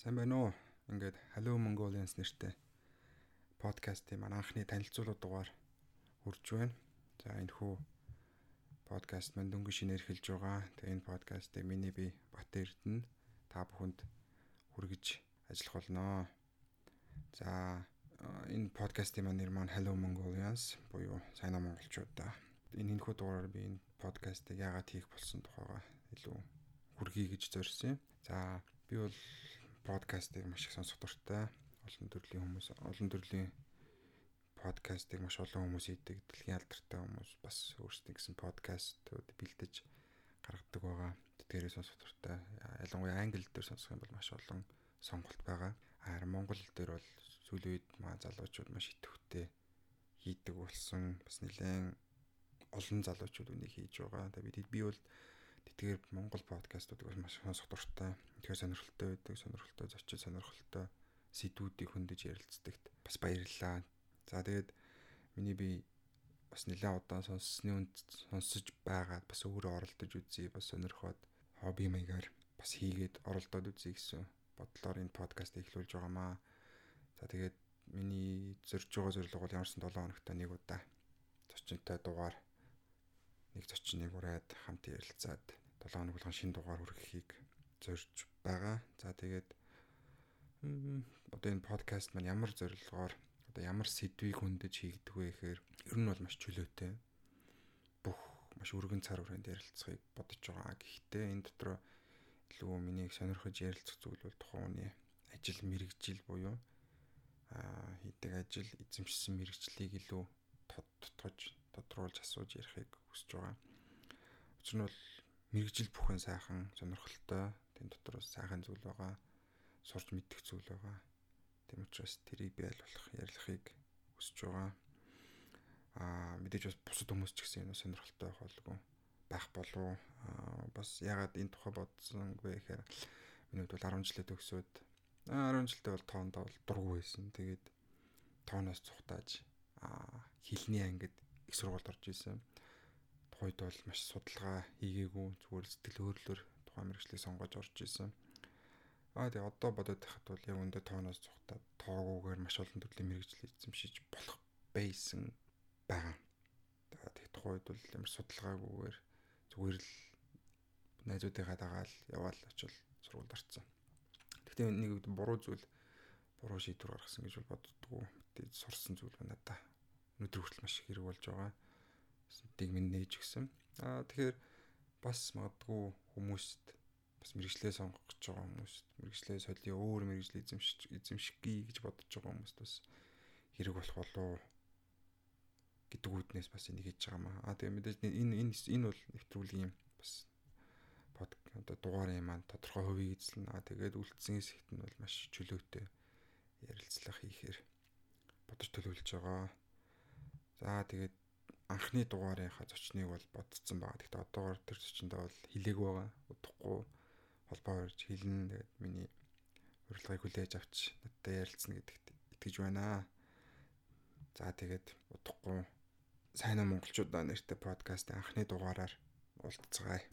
Сайн байна уу? Ингээд Hello Mongolians нэртэй подкастын маань анхны танилцуулга дугаар хүрж байна. За энэ хүү подкаст маань дөнгөж шинээр эхэлж байгаа. Тэгээ энэ подкастыг миний би Бат Эрдэнэ та бүхэнд хүргэж ажиллах болно. За энэ подкастын маань нэр маань Hello Mongolians буюу сайн монголчууд да. Энэ энэ хүү дугаараар би энэ подкастыг яагаад хийх болсон тухайга илүү хүргэе гэж зорьсон юм. За би бол подкастыг маш их сонсох дуртай. Олон төрлийн хүмүүс, олон төрлийн подкастыг маш олон хүмүүс хийдэг. Дэлхийн алдартай хүмүүс бас өөрсдийн гэсэн подкастууд бэлдэж гаргадаг байгаа. Тэдгээрээ сонсох дуртай. Ялангуяа англи дээр сонсох юм бол маш олон сонголт байгаа. Харин монгол дээр бол сүүлийн үед маа залуучууд маш идэвхтэй хийдэг болсон. Бас нэлээд олон залуучууд үнийг хийж байгаа. Тэгээд би бол Тэгэхээр Монгол подкастуудыг маш сонсох дуртай. Тэгэхээр сонирхолтой байдаг, сонирхолтой зочин сонирхолтой сэдвүүдийг хөндөж ярилцдагт бас баярлалаа. За тэгээд миний би бас нэлээд удаан сонссны үнд сонсож байгаад бас өөрөө оролдож үзье, бас сонирхоод хобби маягаар бас хийгээд оролдоод үзье гэсэн бодлоор энэ подкаст эхлүүлж байгаамаа. За тэгээд миний зорж байгаа зорилго бол ямарсан 7 хоногт нэг удаа зочинтой дугаар нэг зочныг ураад хамт ярилцаад 7 хоног болгон шинэ дугаар хүргэхийг зорж байгаа. За тэгээд одоо энэ подкаст маань ямар зорилгоор одоо ямар сэдвийг хөндөж хийгдэг вэ гэхээр ер нь бол маш чөлөөтэй. Бүх маш өргөн цар хүрээнд ярилцахыг бодож байгаа. Гэхдээ энэ дотор илүү миний сонирхож ярилцах зүйл бол тухайн хүний ажил мэрэгжил буюу аа хийдэг ажил эзэмшсэн мэрэгжлийг илүү тодтож тодруулж асууж ярихыг хүсэж байгаа. Учир нь бол мэрэгжил бүхэн сайхан сонирхолтой тэн дотор сайхан зүйл байгаа сурч мэдэх зүйл байгаа. Тийм учраас тэрийг бий болох ярилцахыг хүсэж байгаа. Аа мэдээж бас бусад хүмүүс ч гэсэн энэ сонирхолтой болгүй байх болов аа бас ягаад энэ тухай бодсон вэ гэхээр минут бол 10 жилээ төгсөөд 10 жилдээ бол тоонд бол дургүй байсан. Тэгээд тооноос цухтааж аа хилний ангид их сургуульд орж исэн. Тухайд бол маш судалгаа хийгээгүй зүгээр сэтгэл хөдлөлөөр тухайн мэрэгчлийг сонгож орж исэн. Аа тэгээ одоо бодоод байхад бол яг өндөө тооноос цухтаад тоогуугаар маш олон төрлийн мэрэгжил эзэмшиж болох байсан байгаа. Тэгээ тухайд бол ямар судалгаагүйгээр зүгээр л найзуудынхаа дагаал яваал очил сургуульд орсон. Гэхдээ нэг буруу зүйл буруу шийдвэр гаргасан гэж боддгоо. Тэгээд сурсан зүйл да өнөөдөр хүртэл маш хэрэг болж байгаа. Тийг минь нээж гисэн. Аа тэгэхээр бас магадгүй хүмүүст бас мэрэгчлээ сонгох гэж байгаа хүмүүст мэрэгчлээ солио өөр мэрэгжил эзэмшиж эзэмшигий гэж бодож байгаа хүмүүст бас хэрэг болох болоо гэдэг үүднээс бас энийг хийж байгаа маа. Аа тэгээ мэдээж энэ энэ энэ бол нэвтрүүлгийн бас под одоо дугаарын маань тодорхой хувийг эзлэн аа тэгээд үлдсэн хэсэгт нь бол маш чөлөөтэй ярилцлага хийхээр бодож төлөвлөж байгаа. За тэгээд анхны дугаарынхаа зочныг бол бодцсон байгаа. Гэхдээ одоогоор тэр зочиндоо бол хилээг байгаа. Удахгүй холбоо өрж хэлнэ. Тэгээд миний урилгыг хүлээж авч надтай ярилцсан гэдэгт итгэж байна. За тэгээд удахгүй сайн монголчуудаа нэртэй подкастын анхны дугаараар уулзцгаая.